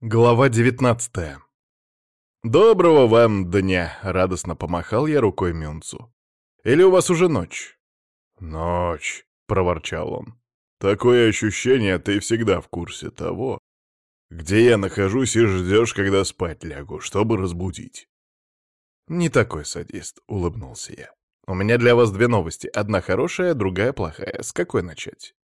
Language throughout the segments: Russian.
Глава 19 «Доброго вам дня!» — радостно помахал я рукой Мюнцу. «Или у вас уже ночь?» «Ночь!» — проворчал он. «Такое ощущение, ты всегда в курсе того, где я нахожусь и ждешь, когда спать лягу, чтобы разбудить». «Не такой садист», — улыбнулся я. «У меня для вас две новости. Одна хорошая, другая плохая. С какой начать?»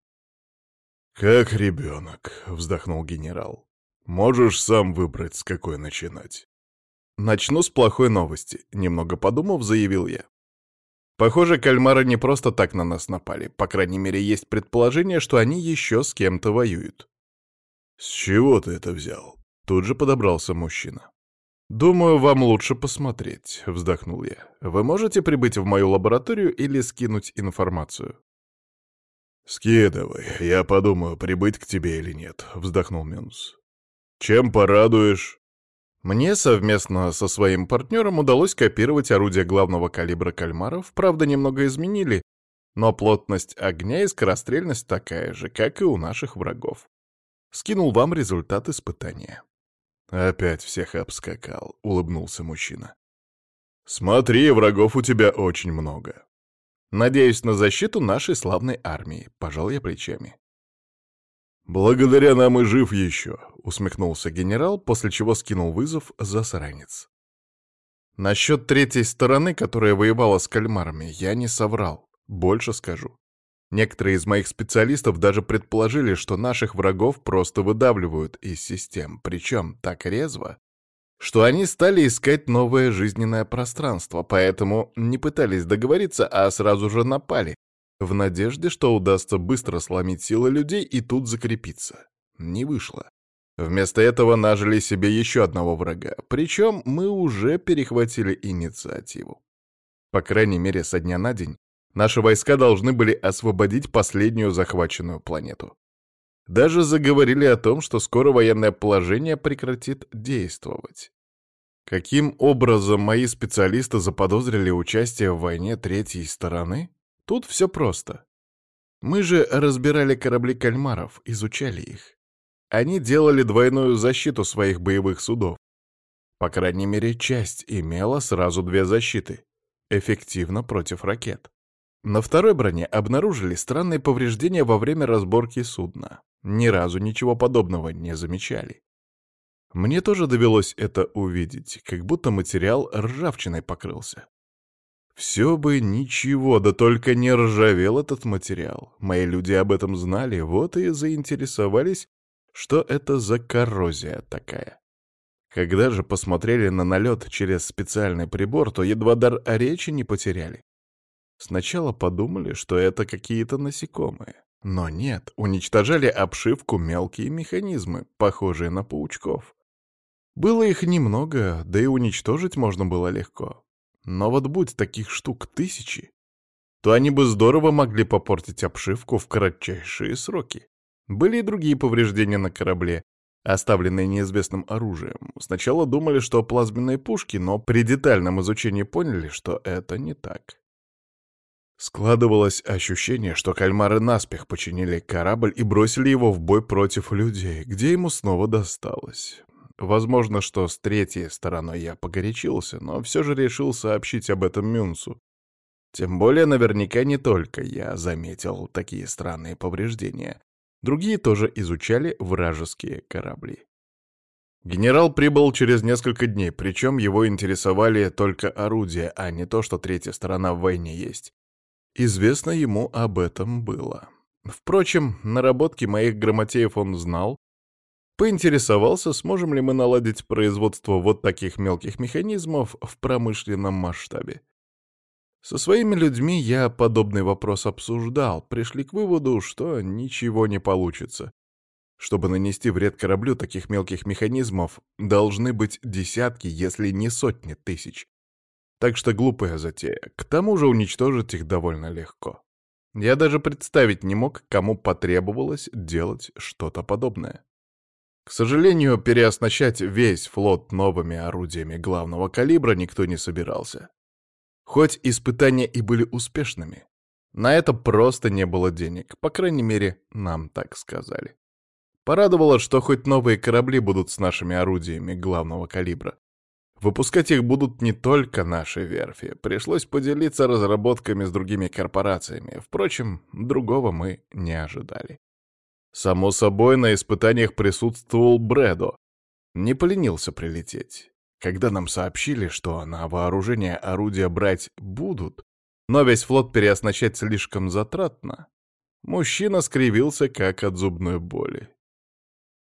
«Как ребенок», — вздохнул генерал. Можешь сам выбрать, с какой начинать. Начну с плохой новости, немного подумав, заявил я. Похоже, кальмары не просто так на нас напали. По крайней мере, есть предположение, что они еще с кем-то воюют. С чего ты это взял? Тут же подобрался мужчина. «Думаю, вам лучше посмотреть», — вздохнул я. «Вы можете прибыть в мою лабораторию или скинуть информацию?» «Скидывай, я подумаю, прибыть к тебе или нет», — вздохнул Мюнс. Чем порадуешь? Мне совместно со своим партнером удалось копировать орудия главного калибра кальмаров, правда, немного изменили, но плотность огня и скорострельность такая же, как и у наших врагов. Скинул вам результат испытания. Опять всех обскакал, улыбнулся мужчина. Смотри, врагов у тебя очень много. Надеюсь на защиту нашей славной армии, пожал я плечами. «Благодаря нам и жив еще», — усмехнулся генерал, после чего скинул вызов за саранец. Насчет третьей стороны, которая воевала с кальмарами, я не соврал. Больше скажу. Некоторые из моих специалистов даже предположили, что наших врагов просто выдавливают из систем, причем так резво, что они стали искать новое жизненное пространство, поэтому не пытались договориться, а сразу же напали, в надежде, что удастся быстро сломить силы людей и тут закрепиться. Не вышло. Вместо этого нажили себе еще одного врага, причем мы уже перехватили инициативу. По крайней мере, со дня на день наши войска должны были освободить последнюю захваченную планету. Даже заговорили о том, что скоро военное положение прекратит действовать. Каким образом мои специалисты заподозрили участие в войне третьей стороны? Тут все просто. Мы же разбирали корабли кальмаров, изучали их. Они делали двойную защиту своих боевых судов. По крайней мере, часть имела сразу две защиты. Эффективно против ракет. На второй броне обнаружили странные повреждения во время разборки судна. Ни разу ничего подобного не замечали. Мне тоже довелось это увидеть, как будто материал ржавчиной покрылся. Все бы ничего, да только не ржавел этот материал. Мои люди об этом знали, вот и заинтересовались, что это за коррозия такая. Когда же посмотрели на налет через специальный прибор, то едва дар речи не потеряли. Сначала подумали, что это какие-то насекомые. Но нет, уничтожали обшивку мелкие механизмы, похожие на паучков. Было их немного, да и уничтожить можно было легко. Но вот будь таких штук тысячи, то они бы здорово могли попортить обшивку в кратчайшие сроки. Были и другие повреждения на корабле, оставленные неизвестным оружием. Сначала думали, что плазменные пушки, но при детальном изучении поняли, что это не так. Складывалось ощущение, что кальмары наспех починили корабль и бросили его в бой против людей, где ему снова досталось. Возможно, что с третьей стороной я погорячился, но все же решил сообщить об этом Мюнсу. Тем более наверняка не только я заметил такие странные повреждения. Другие тоже изучали вражеские корабли. Генерал прибыл через несколько дней, причем его интересовали только орудия, а не то, что третья сторона в войне есть. Известно ему об этом было. Впрочем, наработки моих грамотеев он знал, Поинтересовался, сможем ли мы наладить производство вот таких мелких механизмов в промышленном масштабе. Со своими людьми я подобный вопрос обсуждал, пришли к выводу, что ничего не получится. Чтобы нанести вред кораблю таких мелких механизмов, должны быть десятки, если не сотни тысяч. Так что глупая затея. К тому же уничтожить их довольно легко. Я даже представить не мог, кому потребовалось делать что-то подобное. К сожалению, переоснащать весь флот новыми орудиями главного калибра никто не собирался. Хоть испытания и были успешными, на это просто не было денег, по крайней мере, нам так сказали. Порадовало, что хоть новые корабли будут с нашими орудиями главного калибра. Выпускать их будут не только наши верфи. Пришлось поделиться разработками с другими корпорациями. Впрочем, другого мы не ожидали. Само собой, на испытаниях присутствовал Брэдо. Не поленился прилететь. Когда нам сообщили, что на вооружение орудия брать будут, но весь флот переоснащать слишком затратно, мужчина скривился, как от зубной боли.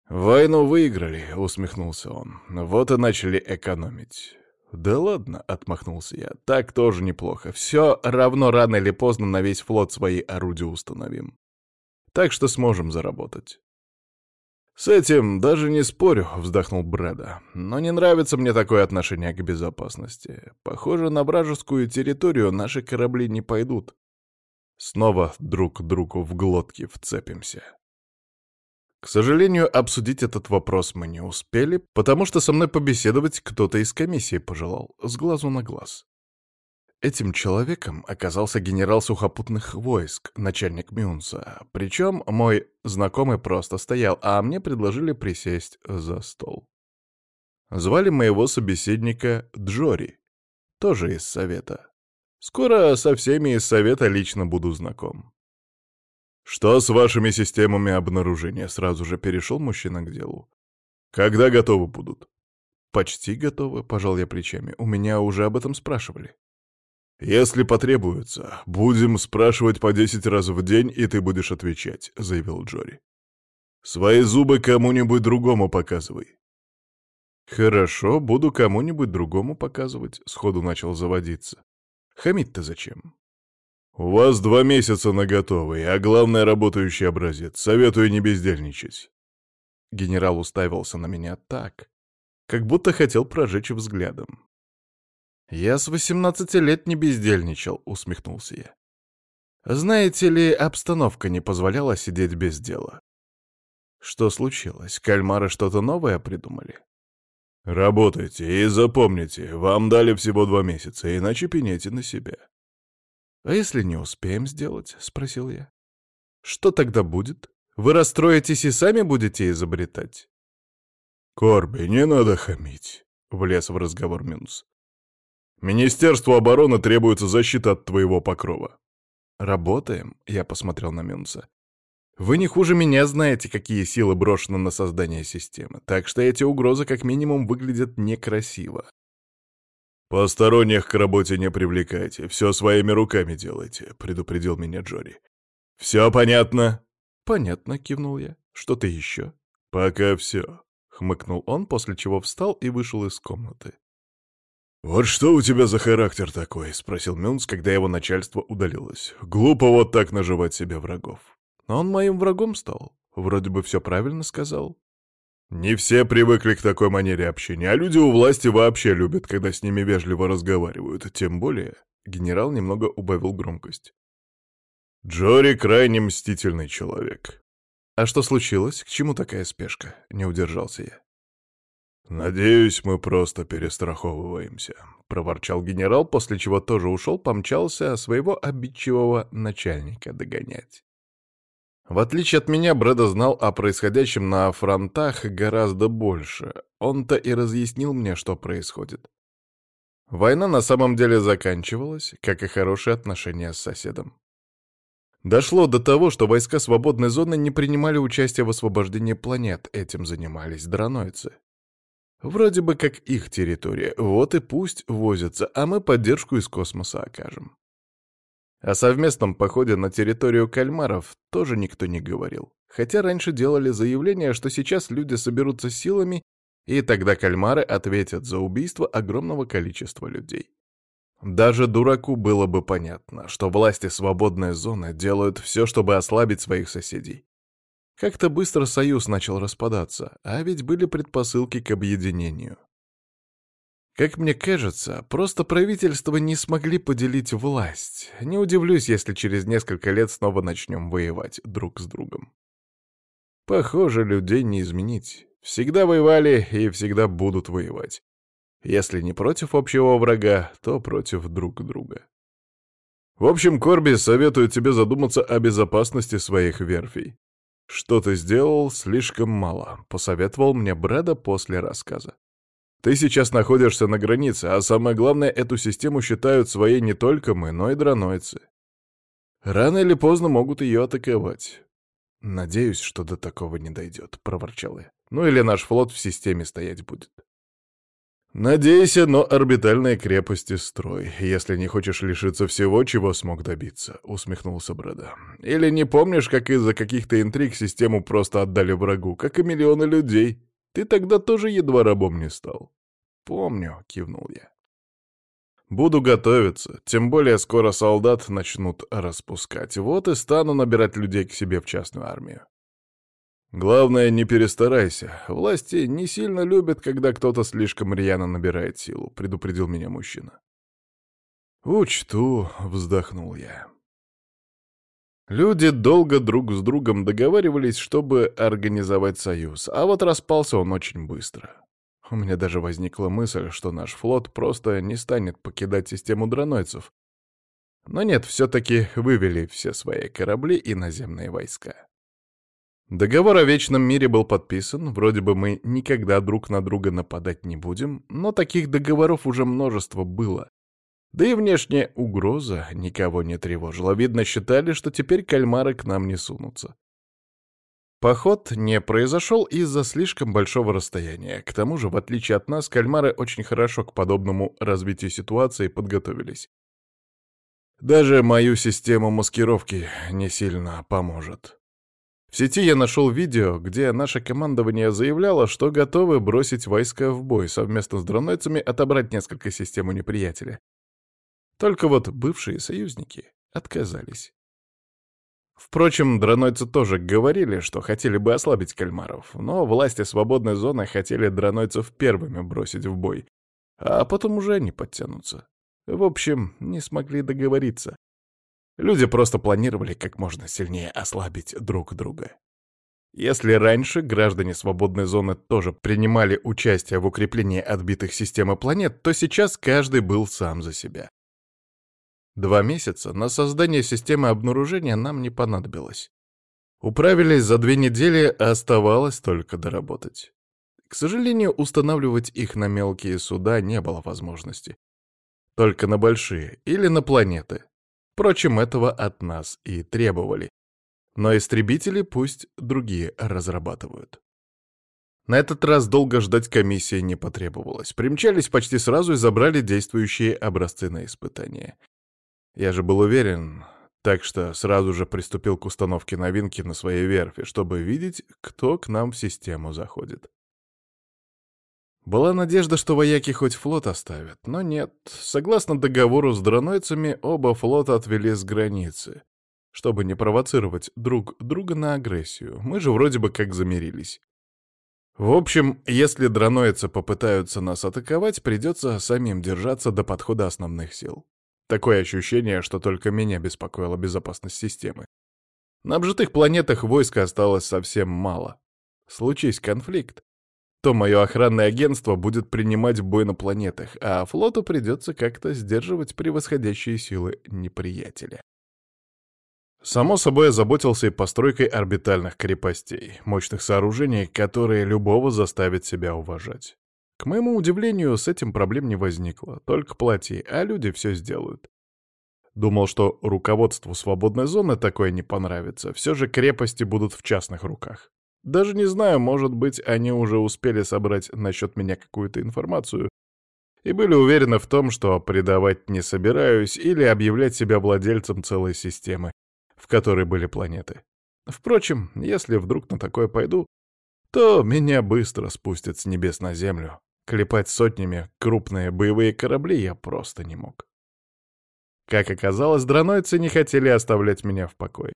«Войну выиграли», — усмехнулся он. «Вот и начали экономить». «Да ладно», — отмахнулся я, — «так тоже неплохо. Все равно рано или поздно на весь флот свои орудия установим. Так что сможем заработать». «С этим даже не спорю», — вздохнул Брэда. «Но не нравится мне такое отношение к безопасности. Похоже, на вражескую территорию наши корабли не пойдут. Снова друг другу в глотки вцепимся». К сожалению, обсудить этот вопрос мы не успели, потому что со мной побеседовать кто-то из комиссии пожелал, с глазу на глаз. Этим человеком оказался генерал сухопутных войск, начальник Мюнса. Причем мой знакомый просто стоял, а мне предложили присесть за стол. Звали моего собеседника Джори, тоже из совета. Скоро со всеми из совета лично буду знаком. «Что с вашими системами обнаружения?» — сразу же перешел мужчина к делу. «Когда готовы будут?» «Почти готовы», — пожал я плечами. «У меня уже об этом спрашивали». «Если потребуется, будем спрашивать по десять раз в день, и ты будешь отвечать», — заявил Джори. «Свои зубы кому-нибудь другому показывай». «Хорошо, буду кому-нибудь другому показывать», — сходу начал заводиться. «Хамить-то зачем?» «У вас два месяца на готовый, а главное — работающий образец. Советую не бездельничать». Генерал уставился на меня так, как будто хотел прожечь взглядом. «Я с восемнадцати лет не бездельничал», — усмехнулся я. «Знаете ли, обстановка не позволяла сидеть без дела». «Что случилось? Кальмары что-то новое придумали?» «Работайте и запомните, вам дали всего два месяца, иначе пеняйте на себя». «А если не успеем сделать?» — спросил я. «Что тогда будет? Вы расстроитесь и сами будете изобретать?» «Корби, не надо хамить», — влез в разговор Минус. «Министерству обороны требуется защита от твоего покрова». «Работаем?» — я посмотрел на Минуса. «Вы не хуже меня знаете, какие силы брошены на создание системы, так что эти угрозы как минимум выглядят некрасиво. «Посторонних к работе не привлекайте, все своими руками делайте», — предупредил меня Джори. «Все понятно?» «Понятно», — кивнул я. «Что-то еще?» «Пока все», — хмыкнул он, после чего встал и вышел из комнаты. «Вот что у тебя за характер такой?» — спросил Мюнс, когда его начальство удалилось. «Глупо вот так наживать себе врагов». «Но он моим врагом стал. Вроде бы все правильно сказал». Не все привыкли к такой манере общения, а люди у власти вообще любят, когда с ними вежливо разговаривают. Тем более, генерал немного убавил громкость. Джори крайне мстительный человек. А что случилось? К чему такая спешка? Не удержался я. «Надеюсь, мы просто перестраховываемся», — проворчал генерал, после чего тоже ушел, помчался своего обидчивого начальника догонять. В отличие от меня, Брэда знал о происходящем на фронтах гораздо больше. Он-то и разъяснил мне, что происходит. Война на самом деле заканчивалась, как и хорошие отношения с соседом. Дошло до того, что войска свободной зоны не принимали участие в освобождении планет, этим занимались дронойцы. Вроде бы как их территория, вот и пусть возятся, а мы поддержку из космоса окажем. О совместном походе на территорию кальмаров тоже никто не говорил. Хотя раньше делали заявление, что сейчас люди соберутся силами, и тогда кальмары ответят за убийство огромного количества людей. Даже дураку было бы понятно, что власти свободной зоны делают все, чтобы ослабить своих соседей. Как-то быстро союз начал распадаться, а ведь были предпосылки к объединению. Как мне кажется, просто правительства не смогли поделить власть. Не удивлюсь, если через несколько лет снова начнем воевать друг с другом. Похоже, людей не изменить. Всегда воевали и всегда будут воевать. Если не против общего врага, то против друг друга. В общем, Корби советую тебе задуматься о безопасности своих верфей. «Что ты сделал, слишком мало», — посоветовал мне Брэда после рассказа. «Ты сейчас находишься на границе, а самое главное, эту систему считают своей не только мы, но и дранойцы. Рано или поздно могут ее атаковать. «Надеюсь, что до такого не дойдет», — проворчал я. «Ну или наш флот в системе стоять будет». «Надейся, но орбитальные крепости строй, если не хочешь лишиться всего, чего смог добиться», — усмехнулся Брэда. «Или не помнишь, как из-за каких-то интриг систему просто отдали врагу, как и миллионы людей? Ты тогда тоже едва рабом не стал». «Помню», — кивнул я. «Буду готовиться, тем более скоро солдат начнут распускать. Вот и стану набирать людей к себе в частную армию». Главное, не перестарайся. Власти не сильно любят, когда кто-то слишком рьяно набирает силу, предупредил меня мужчина. Учту, вздохнул я. Люди долго друг с другом договаривались, чтобы организовать союз, а вот распался он очень быстро. У меня даже возникла мысль, что наш флот просто не станет покидать систему дронойцев. Но нет, все-таки вывели все свои корабли и наземные войска. Договор о вечном мире был подписан, вроде бы мы никогда друг на друга нападать не будем, но таких договоров уже множество было. Да и внешняя угроза никого не тревожила. Видно, считали, что теперь кальмары к нам не сунутся. Поход не произошел из-за слишком большого расстояния. К тому же, в отличие от нас, кальмары очень хорошо к подобному развитию ситуации подготовились. Даже мою систему маскировки не сильно поможет. В сети я нашел видео, где наше командование заявляло, что готовы бросить войска в бой, совместно с дронойцами отобрать несколько систем у неприятеля. Только вот бывшие союзники отказались. Впрочем, дронойцы тоже говорили, что хотели бы ослабить кальмаров, но власти свободной зоны хотели дронойцев первыми бросить в бой, а потом уже они подтянутся. В общем, не смогли договориться. Люди просто планировали как можно сильнее ослабить друг друга. Если раньше граждане свободной зоны тоже принимали участие в укреплении отбитых систем и планет, то сейчас каждый был сам за себя. Два месяца на создание системы обнаружения нам не понадобилось. Управились за две недели, а оставалось только доработать. К сожалению, устанавливать их на мелкие суда не было возможности. Только на большие или на планеты, Впрочем, этого от нас и требовали. Но истребители пусть другие разрабатывают. На этот раз долго ждать комиссии не потребовалось. Примчались почти сразу и забрали действующие образцы на испытание. Я же был уверен, так что сразу же приступил к установке новинки на своей верфи, чтобы видеть, кто к нам в систему заходит. Была надежда, что вояки хоть флот оставят, но нет. Согласно договору с дронойцами, оба флота отвели с границы, чтобы не провоцировать друг друга на агрессию. Мы же вроде бы как замирились. В общем, если дронойцы попытаются нас атаковать, придется самим держаться до подхода основных сил. Такое ощущение, что только меня беспокоила безопасность системы. На обжитых планетах войска осталось совсем мало. Случись конфликт, то мое охранное агентство будет принимать бой на планетах, а флоту придется как-то сдерживать превосходящие силы неприятеля. Само собой, озаботился и постройкой орбитальных крепостей, мощных сооружений, которые любого заставят себя уважать. К моему удивлению, с этим проблем не возникло, только плати, а люди все сделают. Думал, что руководству свободной зоны такое не понравится, все же крепости будут в частных руках. Даже не знаю, может быть, они уже успели собрать насчет меня какую-то информацию и были уверены в том, что предавать не собираюсь или объявлять себя владельцем целой системы, в которой были планеты. Впрочем, если вдруг на такое пойду, то меня быстро спустят с небес на землю. Клепать сотнями крупные боевые корабли я просто не мог. Как оказалось, дронойцы не хотели оставлять меня в покое.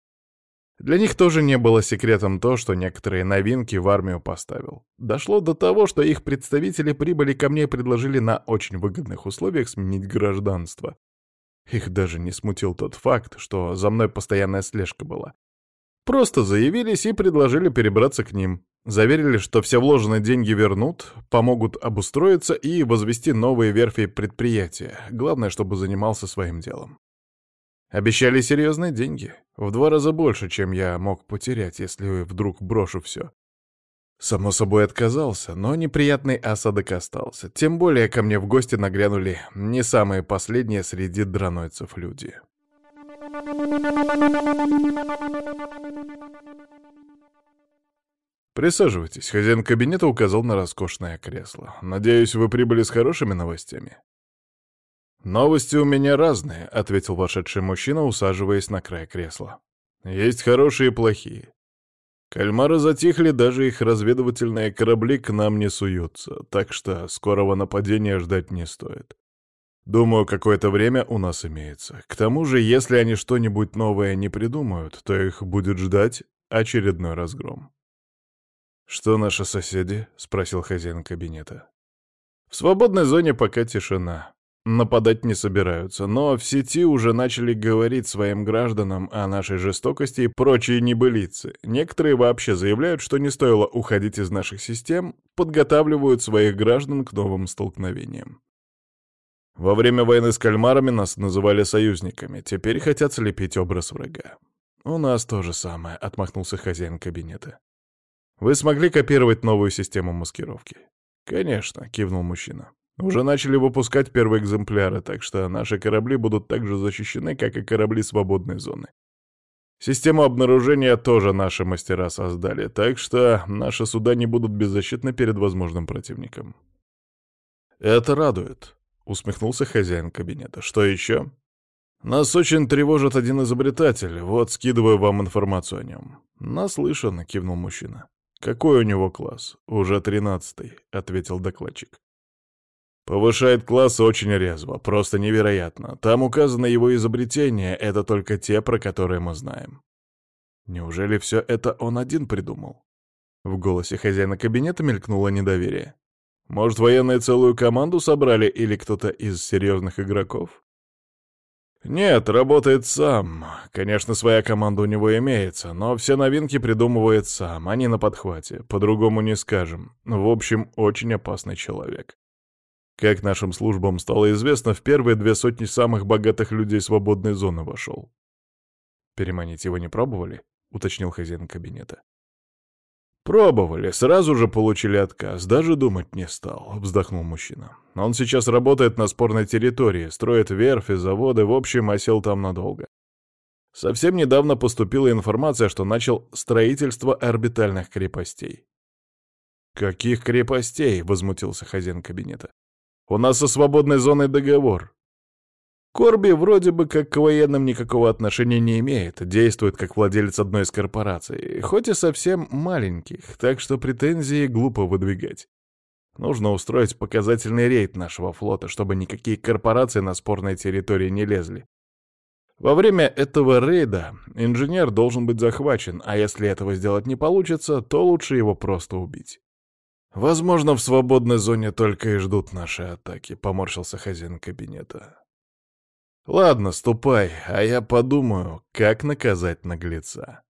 Для них тоже не было секретом то, что некоторые новинки в армию поставил. Дошло до того, что их представители прибыли ко мне и предложили на очень выгодных условиях сменить гражданство. Их даже не смутил тот факт, что за мной постоянная слежка была. Просто заявились и предложили перебраться к ним. Заверили, что все вложенные деньги вернут, помогут обустроиться и возвести новые верфи предприятия. Главное, чтобы занимался своим делом. Обещали серьезные деньги, в два раза больше, чем я мог потерять, если вдруг брошу все. Само собой отказался, но неприятный осадок остался. Тем более ко мне в гости нагрянули не самые последние среди дранойцев люди. «Присаживайтесь», — хозяин кабинета указал на роскошное кресло. «Надеюсь, вы прибыли с хорошими новостями?» «Новости у меня разные», — ответил вошедший мужчина, усаживаясь на край кресла. «Есть хорошие и плохие. Кальмары затихли, даже их разведывательные корабли к нам не суются, так что скорого нападения ждать не стоит. Думаю, какое-то время у нас имеется. К тому же, если они что-нибудь новое не придумают, то их будет ждать очередной разгром. «Что наши соседи?» — спросил хозяин кабинета. «В свободной зоне пока тишина. Нападать не собираются, но в сети уже начали говорить своим гражданам о нашей жестокости и прочие небылицы. Некоторые вообще заявляют, что не стоило уходить из наших систем, подготавливают своих граждан к новым столкновениям. Во время войны с кальмарами нас называли союзниками, теперь хотят слепить образ врага. «У нас то же самое», — отмахнулся хозяин кабинета. «Вы смогли копировать новую систему маскировки?» «Конечно», — кивнул мужчина. Уже начали выпускать первые экземпляры, так что наши корабли будут так же защищены, как и корабли свободной зоны. Систему обнаружения тоже наши мастера создали, так что наши суда не будут беззащитны перед возможным противником. «Это радует», — усмехнулся хозяин кабинета. «Что еще?» «Нас очень тревожит один изобретатель. Вот, скидываю вам информацию о нем». «Наслышан», — кивнул мужчина. «Какой у него класс?» «Уже тринадцатый», — ответил докладчик. Повышает класс очень резво, просто невероятно. Там указано его изобретение, это только те, про которые мы знаем. Неужели все это он один придумал? В голосе хозяина кабинета мелькнуло недоверие. Может, военные целую команду собрали или кто-то из серьезных игроков? Нет, работает сам. Конечно, своя команда у него имеется, но все новинки придумывает сам, они на подхвате. По-другому не скажем. В общем, очень опасный человек. Как нашим службам стало известно, в первые две сотни самых богатых людей свободной зоны вошел. «Переманить его не пробовали?» — уточнил хозяин кабинета. «Пробовали, сразу же получили отказ, даже думать не стал», — вздохнул мужчина. «Он сейчас работает на спорной территории, строит верфи, заводы, в общем, осел там надолго. Совсем недавно поступила информация, что начал строительство орбитальных крепостей». «Каких крепостей?» — возмутился хозяин кабинета. У нас со свободной зоной договор. Корби вроде бы как к военным никакого отношения не имеет, действует как владелец одной из корпораций, хоть и совсем маленьких, так что претензии глупо выдвигать. Нужно устроить показательный рейд нашего флота, чтобы никакие корпорации на спорной территории не лезли. Во время этого рейда инженер должен быть захвачен, а если этого сделать не получится, то лучше его просто убить. «Возможно, в свободной зоне только и ждут наши атаки», — поморщился хозяин кабинета. «Ладно, ступай, а я подумаю, как наказать наглеца».